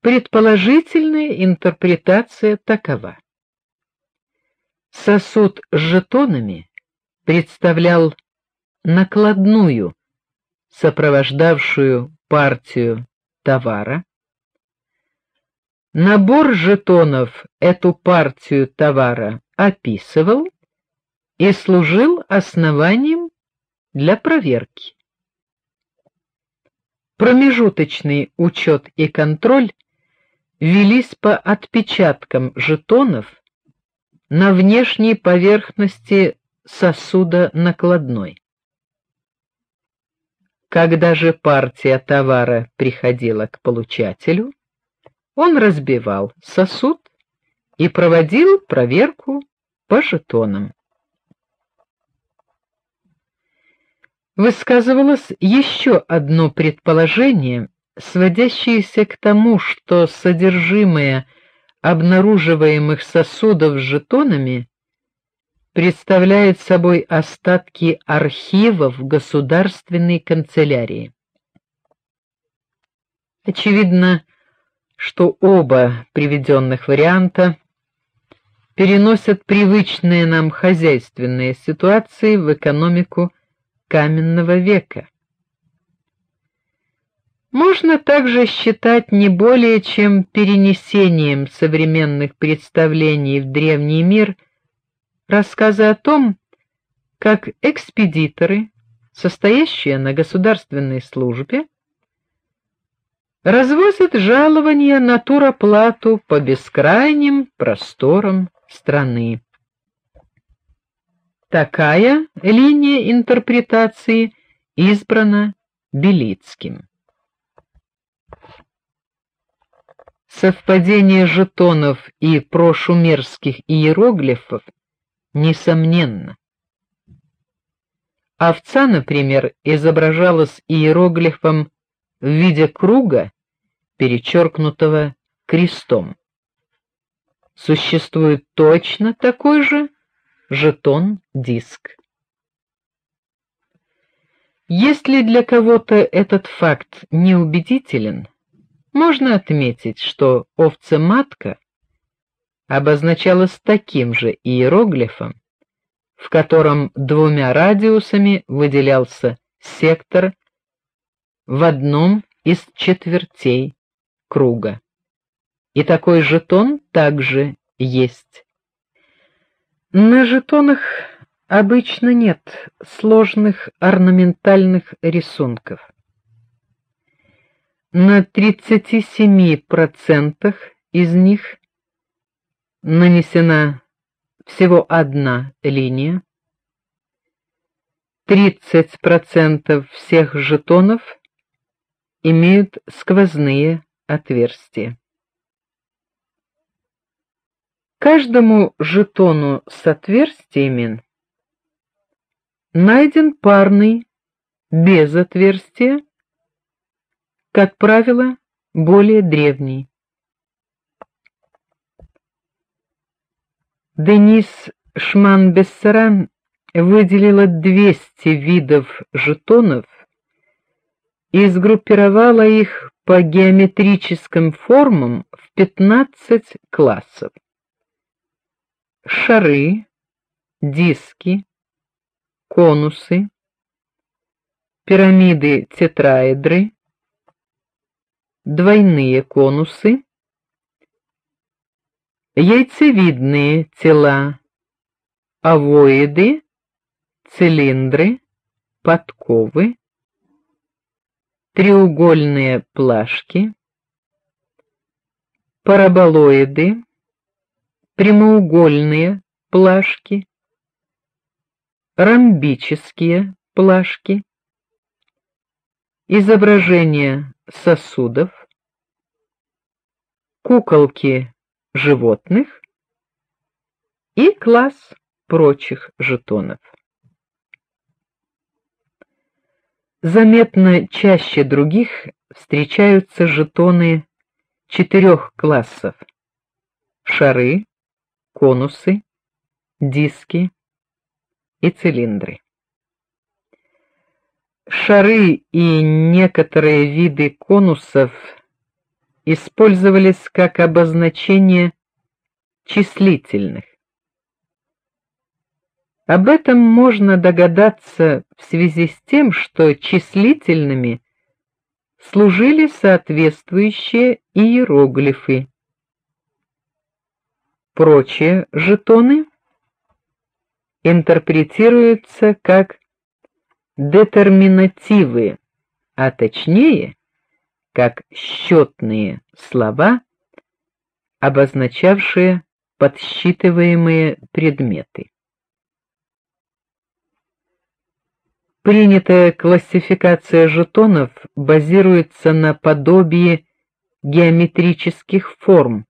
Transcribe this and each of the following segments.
Предположительная интерпретация такова: сосуд с жетонами представлял накладную, сопровождавшую партию товара. Набор жетонов эту партию товара описывал и служил основанием для проверки. Промежуточный учет и контроль велись по отпечаткам жетонов на внешней поверхности сосуда накладной. Когда же партия товара приходила к получателю, он разбивал сосуд и проводил проверку по жетонам. Высказывалось еще одно предположение, сводящееся к тому, что содержимое обнаруживаемых сосудов с жетонами представляет собой остатки архивов государственной канцелярии. Очевидно, что оба приведенных варианта переносят привычные нам хозяйственные ситуации в экономику каменного века. Можно также считать не более чем перенесением современных представлений в древний мир рассказы о том, как экспедиторы, состоящие на государственной службе, развозят жалования на туроплату по бескрайним просторам страны. Такая линия интерпретации избрана Белицким. Совпадение жетонов и прошумерских иероглифов несомненно. Овца, например, изображалась иероглифом в виде круга, перечеркнутого крестом. Существует точно такой же жетон-диск. Если для кого-то этот факт неубедителен, можно отметить, что овца-матка обозначалась таким же иероглифом, в котором двумя радиусами выделялся сектор в одном из четвертей круга. И такой жетон также есть. На жетонах обычно нет сложных орнаментальных рисунков. На 37% из них нанесена всего одна линия. 30% всех жетонов имеют сквозные отверстия. Каждому жетону с отверстиями найден парный без отверстия, как правило, более древний. Денис Шман-Бессаран выделила 200 видов жетонов и сгруппировала их по геометрическим формам в 15 классов шары, диски, конусы, пирамиды тетраэдры, двойные конусы, яйцевидные тела, овоиды, цилиндры, подковы, треугольные плашки, параболоиды, прямоугольные плашки, ромбические плашки, изображения сосудов, куколки животных и класс прочих жетонов. Заметно чаще других встречаются жетоны четырех классов: шары, конусы, диски и цилиндры. Шары и некоторые виды конусов использовались как обозначение числительных. Об этом можно догадаться в связи с тем, что числительными служили соответствующие иероглифы. Прочие жетоны интерпретируются как детерминативы, а точнее, как счетные слова, обозначавшие подсчитываемые предметы. Принятая классификация жетонов базируется на подобии геометрических форм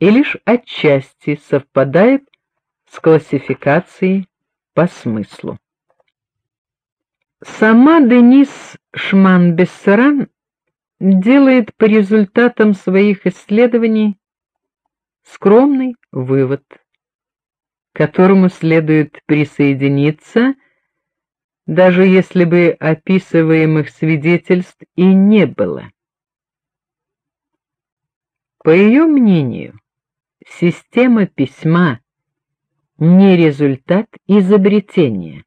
и лишь отчасти совпадает с классификацией по смыслу. Сама Денис Шман-Бессеран делает по результатам своих исследований скромный вывод, к которому следует присоединиться, даже если бы описываемых свидетельств и не было. По ее мнению, система письма не результат изобретения,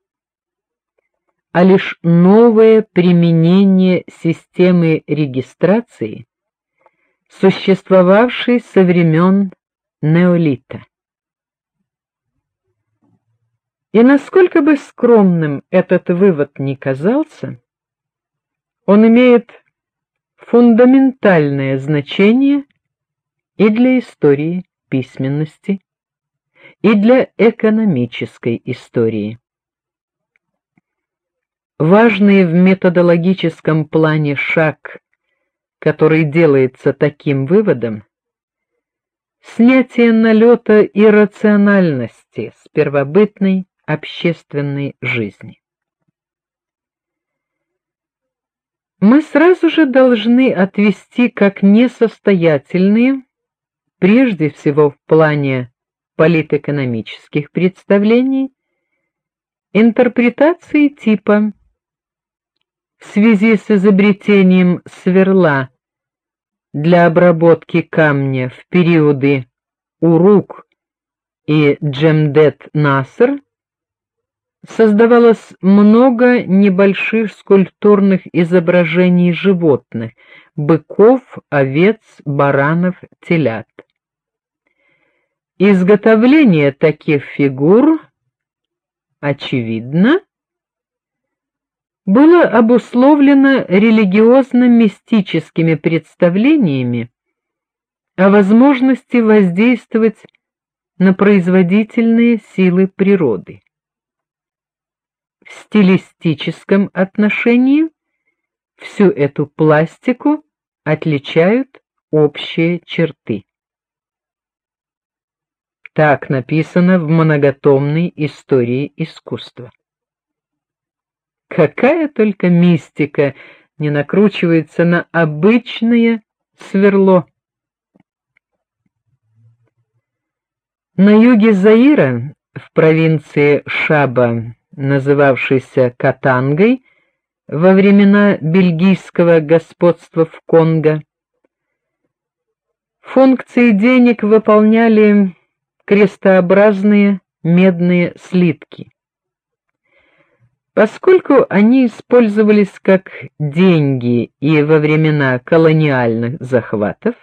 а лишь новое применение системы регистрации, существовавшей со времен неолита. И насколько бы скромным этот вывод ни казался, он имеет фундаментальное значение и для истории письменности, и для экономической истории. Важный в методологическом плане шаг, который делается таким выводом, снятие налета иррациональности с первобытной общественной жизни. Мы сразу же должны отвести как несостоятельные, прежде всего в плане политэкономических представлений, интерпретации типа в связи с изобретением сверла для обработки камня в периоды Урук и Джемдет-Наср создавалось много небольших скульптурных изображений животных: быков, овец, баранов, телят. Изготовление таких фигур очевидно было обусловлено религиозно-мистическими представлениями о возможности воздействовать на производительные силы природы. В стилистическом отношении всю эту пластику отличают общие черты. Так написано в многотомной истории искусства. Какая только мистика не накручивается на обычное сверло. На юге Заира, в провинции Шаба, называвшейся Катангой, во времена бельгийского господства в Конго, функции денег выполняли крестообразные медные слитки. Поскольку они использовались как деньги и во времена колониальных захватов,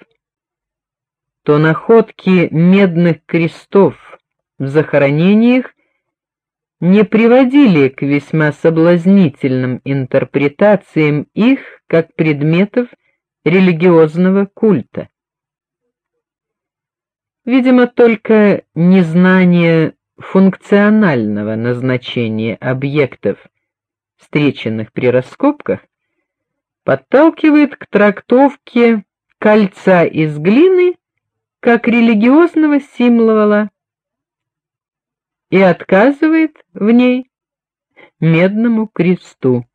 то находки медных крестов в захоронениях не приводили к весьма соблазнительным интерпретациям их как предметов религиозного культа. Видимо, только незнание функционального назначения объектов, встреченных при раскопках, подталкивает к трактовке кольца из глины как религиозного символа и отказывает в ней медному кресту.